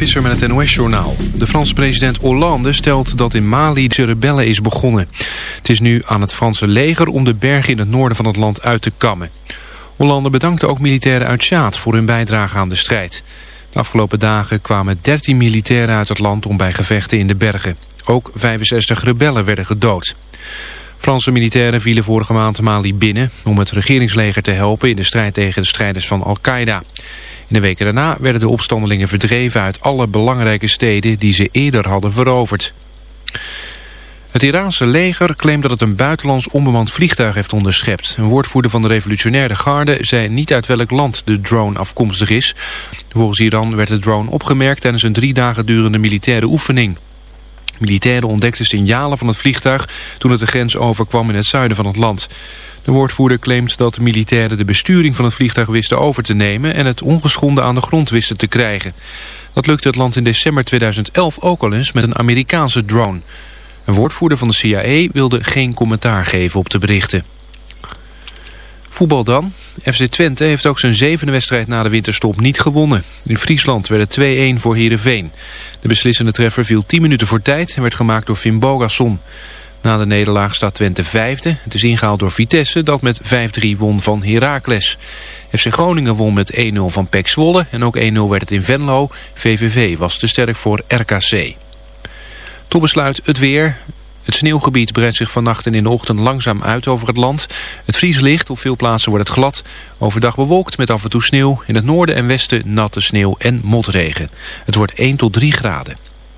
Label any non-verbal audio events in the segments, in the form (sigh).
Visser met het NOS-journaal. De Franse president Hollande stelt dat in Mali de rebellen is begonnen. Het is nu aan het Franse leger om de bergen in het noorden van het land uit te kammen. Hollande bedankte ook militairen uit Sjaad voor hun bijdrage aan de strijd. De afgelopen dagen kwamen 13 militairen uit het land om bij gevechten in de bergen. Ook 65 rebellen werden gedood. Franse militairen vielen vorige maand Mali binnen om het regeringsleger te helpen in de strijd tegen de strijders van Al-Qaeda. De weken daarna werden de opstandelingen verdreven uit alle belangrijke steden die ze eerder hadden veroverd. Het Iraanse leger claimt dat het een buitenlands onbemand vliegtuig heeft onderschept. Een woordvoerder van de revolutionaire garde zei niet uit welk land de drone afkomstig is. Volgens Iran werd de drone opgemerkt tijdens een drie dagen durende militaire oefening. Militairen ontdekten signalen van het vliegtuig toen het de grens overkwam in het zuiden van het land. De woordvoerder claimt dat de militairen de besturing van het vliegtuig wisten over te nemen en het ongeschonden aan de grond wisten te krijgen. Dat lukte het land in december 2011 ook al eens met een Amerikaanse drone. Een woordvoerder van de CIA wilde geen commentaar geven op de berichten. Voetbal dan. FC Twente heeft ook zijn zevende wedstrijd na de winterstop niet gewonnen. In Friesland werd het 2-1 voor Heerenveen. De beslissende treffer viel 10 minuten voor tijd en werd gemaakt door Finn Bogasson. Na de nederlaag staat Twente vijfde. Het is ingehaald door Vitesse dat met 5-3 won van Heracles. FC Groningen won met 1-0 van PEC Zwolle en ook 1-0 werd het in Venlo. VVV was te sterk voor RKC. Tot besluit het weer. Het sneeuwgebied breidt zich vannacht en in de ochtend langzaam uit over het land. Het vries ligt, op veel plaatsen wordt het glad. Overdag bewolkt met af en toe sneeuw. In het noorden en westen natte sneeuw en motregen. Het wordt 1 tot 3 graden.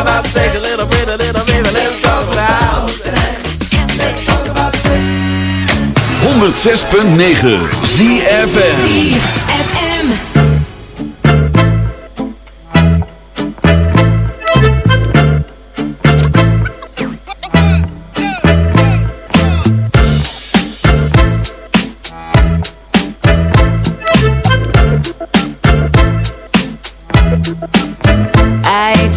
About sex. A little bit, a little baby. Let's talk about sex. Let's talk about sex. 106.9 ZFM.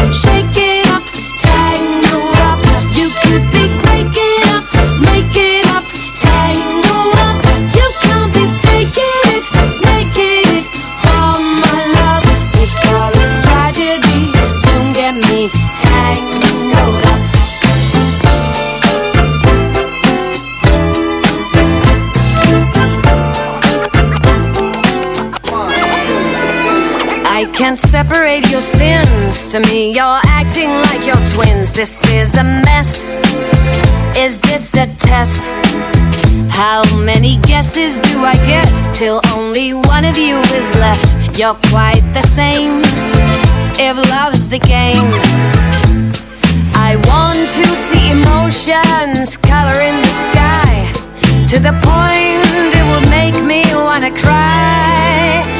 up, shaking can't separate your sins. To me, you're acting like you're twins. This is a mess. Is this a test? How many guesses do I get till only one of you is left? You're quite the same. If love's the game, I want to see emotions color in the sky to the point it will make me wanna cry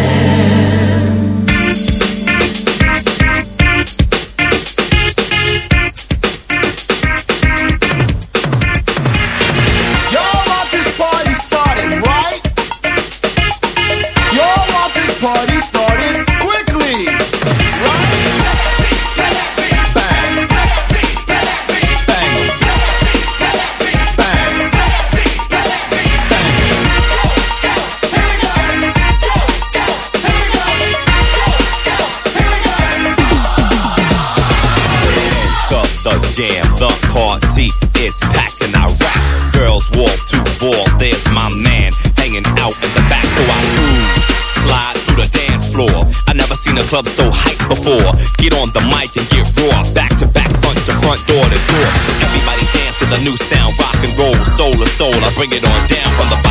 Bring it on down from the bottom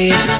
Hey.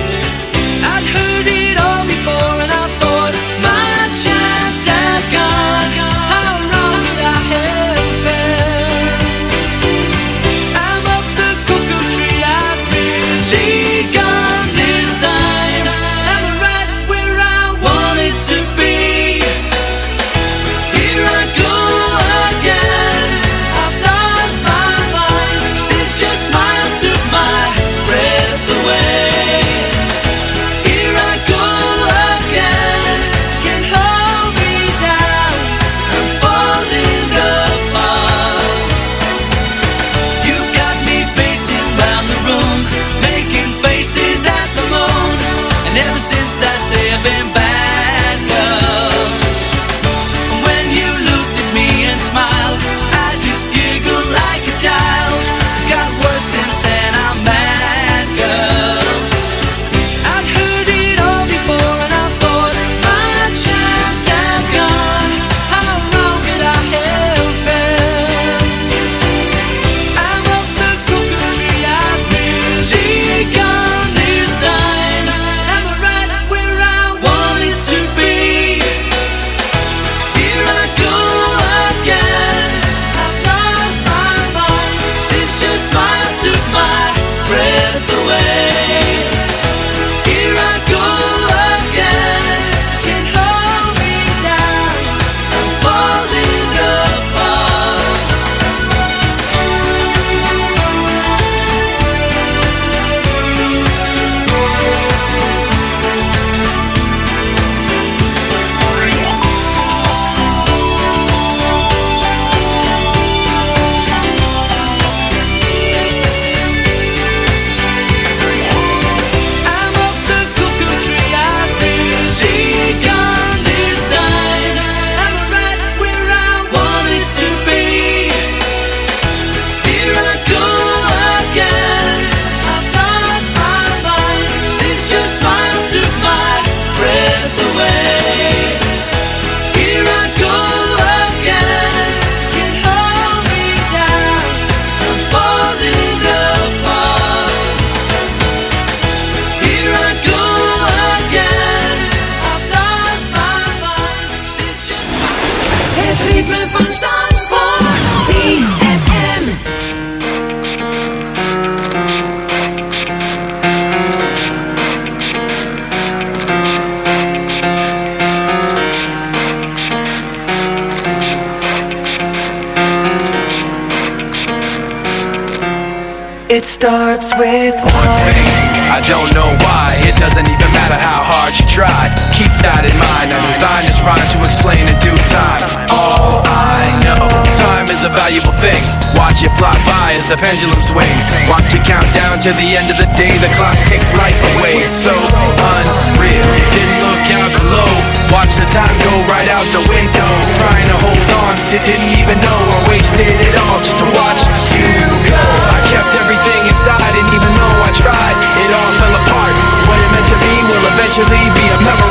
I wasted it all just to watch you go. I kept everything inside and even though I tried It all fell apart. What it meant to be will eventually be a memory.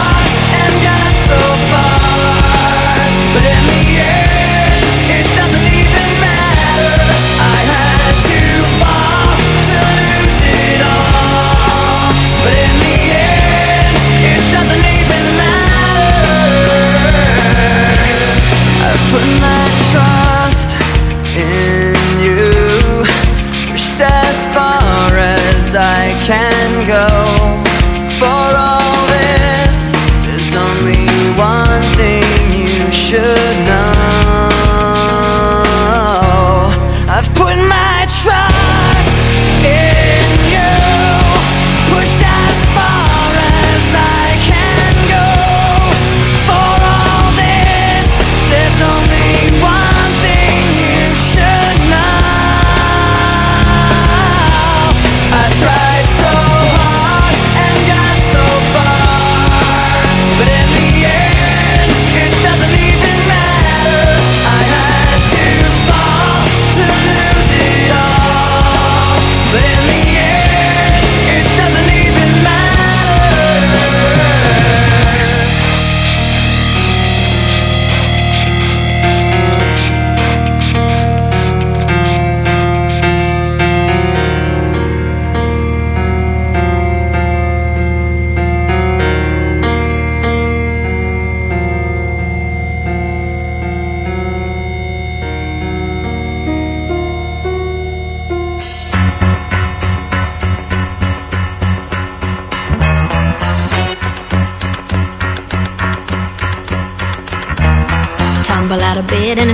go.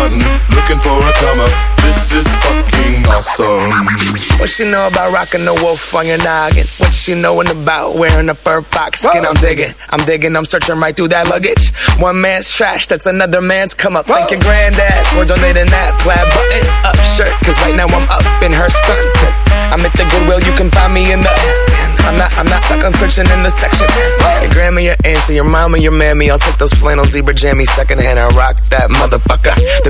hunting, looking for a come up. This is fucking awesome. What she know about rocking the wolf on your noggin? What she knowin' about wearing a fur fox skin? I'm digging, I'm digging, I'm searching right through that luggage. One man's trash, that's another man's come up. Thank your granddad for donating that plaid button up shirt. Cause right now I'm up in her skirt. I'm at the Goodwill, you can find me in the. I'm not, I'm not stuck on searching in the section. Your grandma, your auntie, your mama, your mammy. I'll take those flannel zebra jammies secondhand and rock that motherfucker. The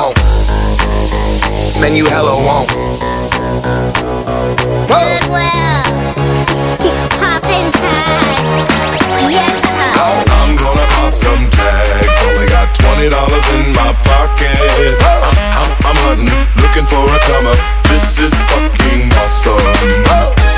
won't. Man, you hella won't. Goodwill. Poppin' tags. Yeah. I'm gonna pop some tags. Only got twenty dollars in my pocket. I'm, I'm, I'm hunting, looking for a come up. This is fucking awesome.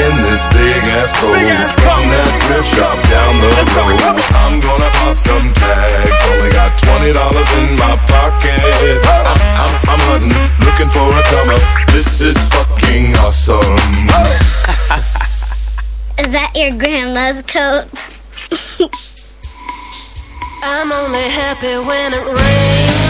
in this big ass coat from that thrift shop down the road. I'm gonna pop some tags. Only got twenty dollars in my pocket. I'm, I'm, I'm hunting, looking for a come up. This is fucking awesome. (laughs) Is that your grandma's coat? (laughs) I'm only happy when it rains.